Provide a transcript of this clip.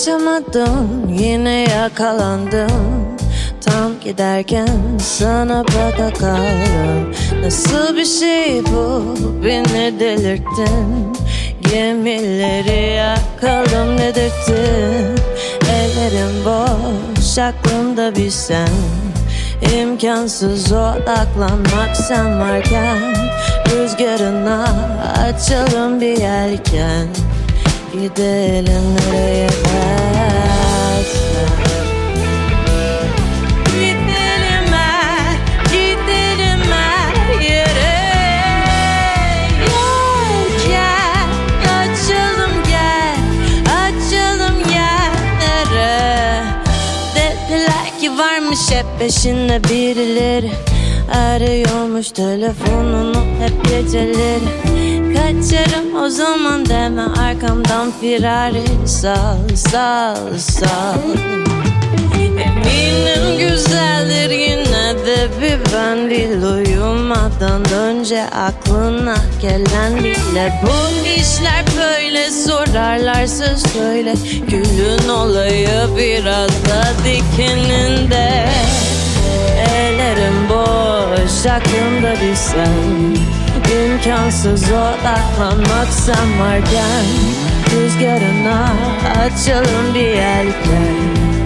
Kaçamadım yine yakalandım Tam giderken sana baka kaldım Nasıl bir şey bu? Beni delirttin. Gemileri yakalım dedirttin. Ellerim boş aklımda bir sen. İmkansız odaklanmak sen varken Rüzgarına açalım bir yelken Gidelim nereye Gidelim her, gidelim her yere Yelken açalım gel, açalım yerlere Dediler ki varmış hep peşinde birileri. Arıyormuş telefonunu hep geceleri Kaçarım o zaman deme. Arkamdan firari Sal sal sal. Eminim güzeldir yine de bir ben değil. Uyumadan önce aklına gelen bile. Bu işler böyle sorarlarsa söyle. Gülün olayı biraz da dikeninde. Ellerim boş aklımda bir sen İmkansız odaklanmak sen varken Rüzgarına açalım bir yelken